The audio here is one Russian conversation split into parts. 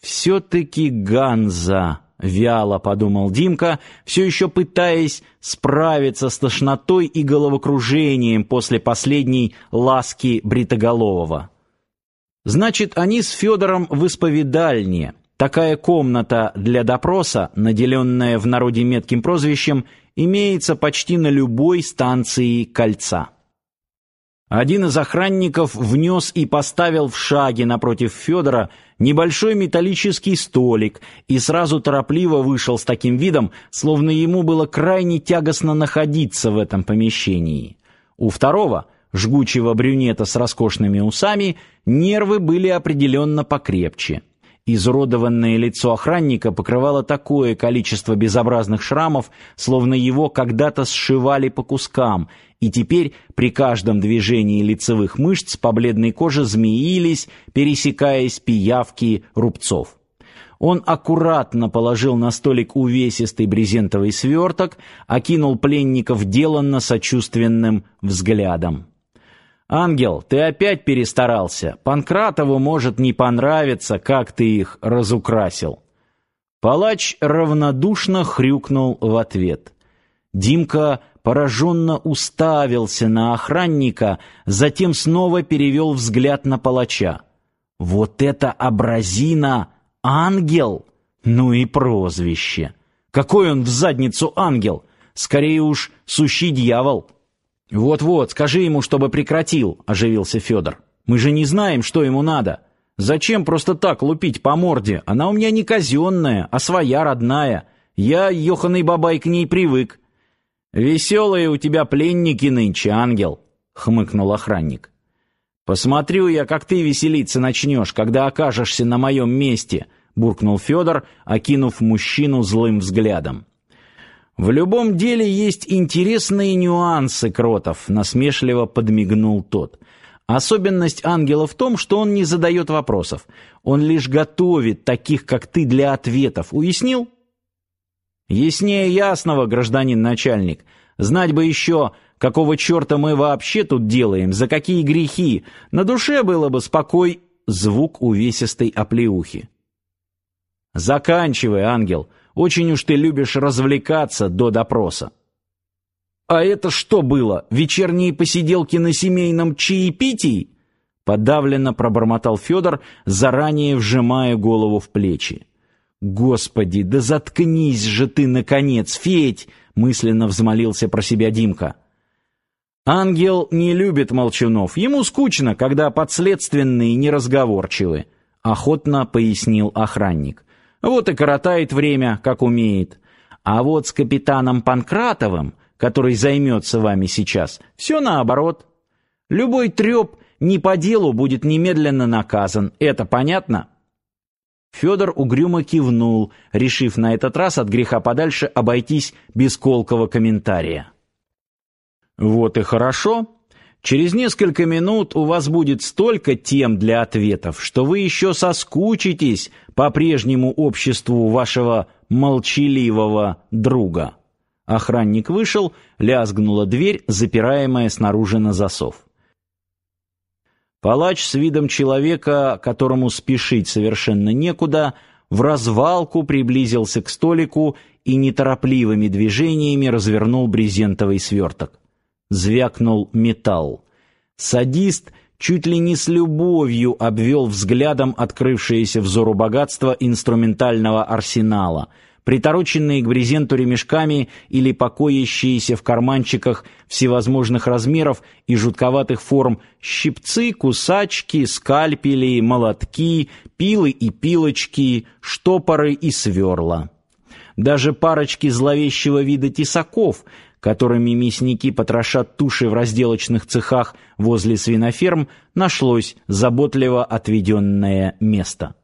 Все-таки Ганза, вяло подумал Димка, все еще пытаясь справиться с тошнотой и головокружением после последней ласки бритоголового. Значит, они с Федором в исповедальне. Такая комната для допроса, наделенная в народе метким прозвищем, имеется почти на любой станции кольца. Один из охранников внес и поставил в шаге напротив Федора небольшой металлический столик и сразу торопливо вышел с таким видом, словно ему было крайне тягостно находиться в этом помещении. У второго, жгучего брюнета с роскошными усами, нервы были определенно покрепче. Изуродованное лицо охранника покрывало такое количество безобразных шрамов, словно его когда-то сшивали по кускам, и теперь при каждом движении лицевых мышц по бледной коже змеились, пересекаясь пиявки рубцов. Он аккуратно положил на столик увесистый брезентовый сверток, окинул пленников деланно сочувственным взглядом. Ангел, ты опять перестарался. Панкратову может не понравиться, как ты их разукрасил. Палач равнодушно хрюкнул в ответ. Димка пораженно уставился на охранника, затем снова перевел взгляд на палача. Вот это образина ангел, ну и прозвище. Какой он в задницу ангел? Скорее уж сущий дьявол. Вот-вот, скажи ему, чтобы прекратил, оживился Федор. Мы же не знаем, что ему надо. Зачем просто так лупить по морде? Она у меня не казенная, а своя родная. Я, ёханый бабай, к ней привык. Веселые у тебя пленники нынче, ангел, хмыкнул охранник. Посмотрю я, как ты веселиться начнешь, когда окажешься на моем месте, буркнул Федор, окинув мужчину злым взглядом. В любом деле есть интересные нюансы, Кротов, насмешливо подмигнул тот. Особенность ангела в том, что он не задает вопросов. Он лишь готовит таких, как ты, для ответов. Уяснил? Яснее ясного, гражданин начальник. Знать бы еще, какого черта мы вообще тут делаем, за какие грехи. На душе было бы спокой звук увесистой оплеухи. Заканчивай, ангел. Очень уж ты любишь развлекаться до допроса. А это что было? Вечерние посиделки на семейном чаепитии? Подавленно пробормотал Федор, заранее вжимая голову в плечи. Господи, да заткнись же ты наконец, Федь, мысленно взмолился про себя Димка. Ангел не любит молчунов. Ему скучно, когда подследственные неразговорчивы, охотно пояснил охранник. Вот и коротает время, как умеет. А вот с капитаном Панкратовым, который займется вами сейчас, все наоборот. Любой треп не по делу будет немедленно наказан. Это понятно? Федор угрюмо кивнул, решив на этот раз от греха подальше обойтись без колкого комментария. Вот и хорошо. Через несколько минут у вас будет столько тем для ответов, что вы еще соскучитесь по прежнему обществу вашего молчаливого друга. Охранник вышел, лязгнула дверь, запираемая снаружи на засов. Палач с видом человека, которому спешить совершенно некуда, в развалку приблизился к столику и неторопливыми движениями развернул брезентовый сверток звякнул металл. Садист чуть ли не с любовью обвел взглядом открывшееся взору богатство инструментального арсенала, притороченные к брезенту ремешками или покоящиеся в карманчиках всевозможных размеров и жутковатых форм щипцы, кусачки, скальпели, молотки, пилы и пилочки, штопоры и сверла. Даже парочки зловещего вида тесаков — которыми мясники потрошат туши в разделочных цехах возле свиноферм, нашлось заботливо отведенное место.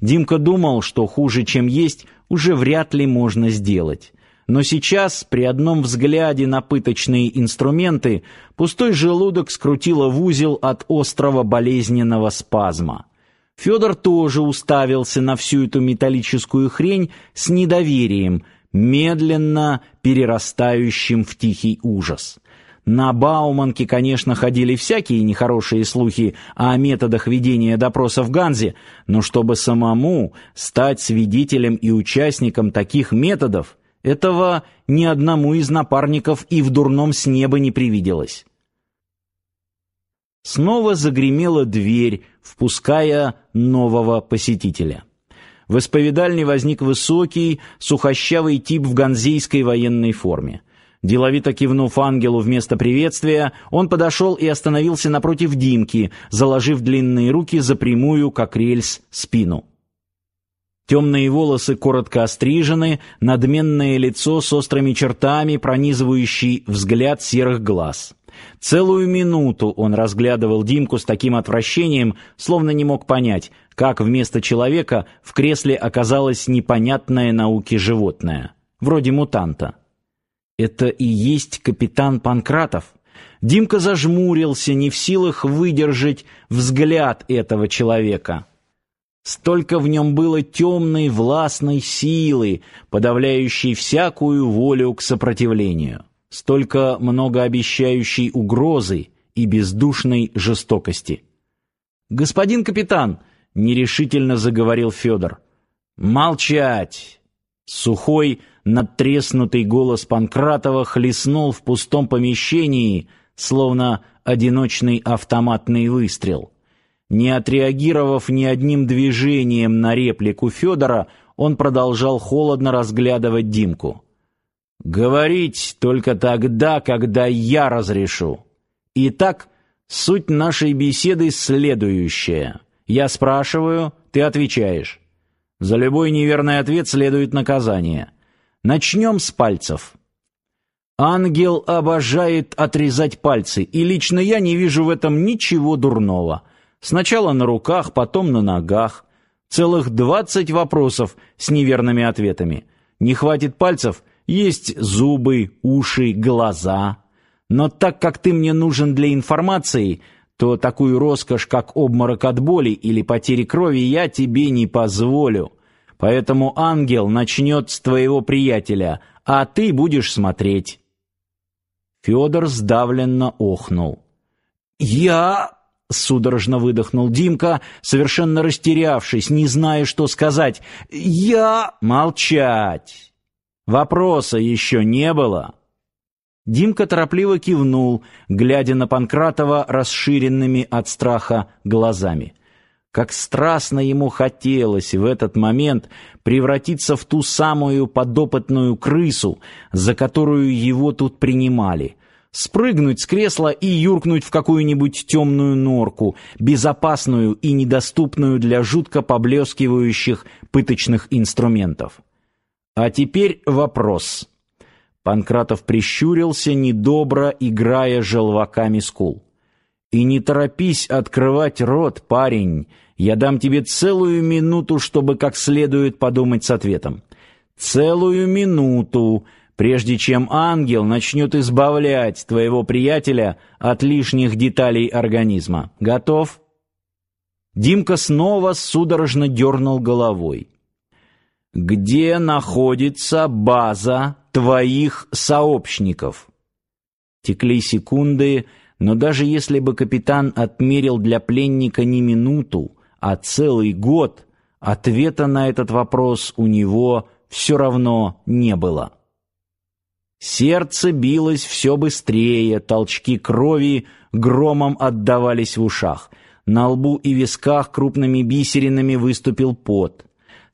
Димка думал, что хуже, чем есть, уже вряд ли можно сделать. Но сейчас, при одном взгляде на пыточные инструменты, пустой желудок скрутило в узел от острого болезненного спазма. Федор тоже уставился на всю эту металлическую хрень с недоверием – медленно перерастающим в тихий ужас. На Бауманке, конечно, ходили всякие нехорошие слухи о методах ведения допроса в Ганзе, но чтобы самому стать свидетелем и участником таких методов, этого ни одному из напарников и в дурном с неба не привиделось. Снова загремела дверь, впуская нового посетителя. В исповедальне возник высокий, сухощавый тип в ганзейской военной форме. Деловито кивнув ангелу вместо приветствия, он подошел и остановился напротив Димки, заложив длинные руки за прямую, как рельс, спину. Темные волосы коротко острижены, надменное лицо с острыми чертами, пронизывающий взгляд серых глаз. Целую минуту он разглядывал Димку с таким отвращением, словно не мог понять, как вместо человека в кресле оказалось непонятное науке животное, вроде мутанта. Это и есть капитан Панкратов. Димка зажмурился, не в силах выдержать взгляд этого человека. Столько в нем было темной властной силы, подавляющей всякую волю к сопротивлению. Столько многообещающей угрозы и бездушной жестокости. «Господин капитан!» — нерешительно заговорил Федор. «Молчать!» Сухой, надтреснутый голос Панкратова хлестнул в пустом помещении, словно одиночный автоматный выстрел. Не отреагировав ни одним движением на реплику Федора, он продолжал холодно разглядывать Димку. «Говорить только тогда, когда я разрешу. Итак, суть нашей беседы следующая. Я спрашиваю, ты отвечаешь. За любой неверный ответ следует наказание. Начнем с пальцев». Ангел обожает отрезать пальцы, и лично я не вижу в этом ничего дурного. Сначала на руках, потом на ногах. Целых двадцать вопросов с неверными ответами. Не хватит пальцев, есть зубы, уши, глаза. Но так как ты мне нужен для информации, то такую роскошь, как обморок от боли или потери крови, я тебе не позволю. Поэтому ангел начнет с твоего приятеля, а ты будешь смотреть. Федор сдавленно охнул. Я судорожно выдохнул Димка, совершенно растерявшись, не зная, что сказать. Я молчать. Вопроса еще не было. Димка торопливо кивнул, глядя на Панкратова расширенными от страха глазами. Как страстно ему хотелось в этот момент превратиться в ту самую подопытную крысу, за которую его тут принимали — спрыгнуть с кресла и юркнуть в какую-нибудь темную норку, безопасную и недоступную для жутко поблескивающих пыточных инструментов. А теперь вопрос. Панкратов прищурился, недобро играя желваками скул. И не торопись открывать рот, парень. Я дам тебе целую минуту, чтобы как следует подумать с ответом. Целую минуту прежде чем ангел начнет избавлять твоего приятеля от лишних деталей организма. Готов? Димка снова судорожно дернул головой. Где находится база твоих сообщников? Текли секунды, но даже если бы капитан отмерил для пленника не минуту, а целый год, ответа на этот вопрос у него все равно не было. Сердце билось все быстрее, толчки крови громом отдавались в ушах. На лбу и висках крупными бисеринами выступил пот.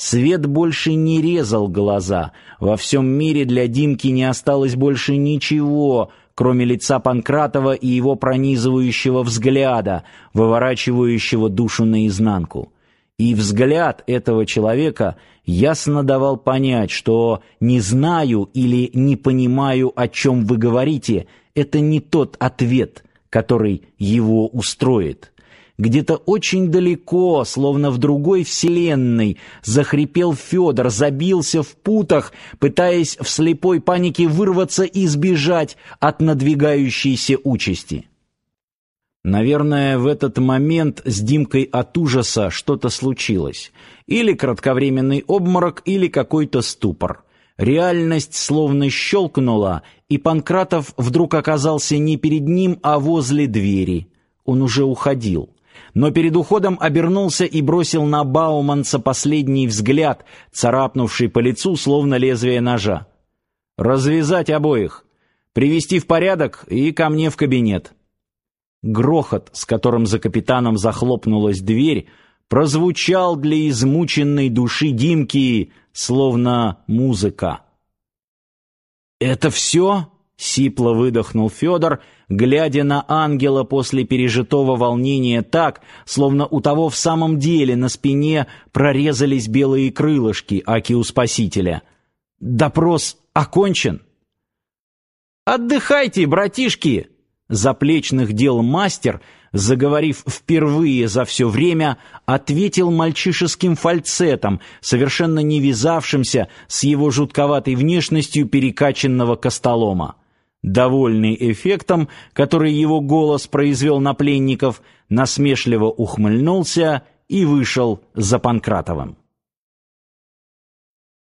Свет больше не резал глаза. Во всем мире для Димки не осталось больше ничего, кроме лица Панкратова и его пронизывающего взгляда, выворачивающего душу наизнанку. И взгляд этого человека ясно давал понять, что не знаю или не понимаю, о чем вы говорите, это не тот ответ, который его устроит. Где-то очень далеко, словно в другой вселенной, захрипел Федор, забился в путах, пытаясь в слепой панике вырваться и сбежать от надвигающейся участи. Наверное, в этот момент с Димкой от ужаса что-то случилось. Или кратковременный обморок, или какой-то ступор. Реальность словно щелкнула, и Панкратов вдруг оказался не перед ним, а возле двери. Он уже уходил. Но перед уходом обернулся и бросил на Бауманца последний взгляд, царапнувший по лицу, словно лезвие ножа. «Развязать обоих, привести в порядок и ко мне в кабинет». Грохот, с которым за капитаном захлопнулась дверь, прозвучал для измученной души Димки словно музыка. «Это все?» — сипло выдохнул Федор, глядя на ангела после пережитого волнения так, словно у того в самом деле на спине прорезались белые крылышки, аки у спасителя. «Допрос окончен?» «Отдыхайте, братишки!» Заплечных дел мастер — заговорив впервые за все время, ответил мальчишеским фальцетом, совершенно не вязавшимся с его жутковатой внешностью перекачанного костолома. Довольный эффектом, который его голос произвел на пленников, насмешливо ухмыльнулся и вышел за Панкратовым.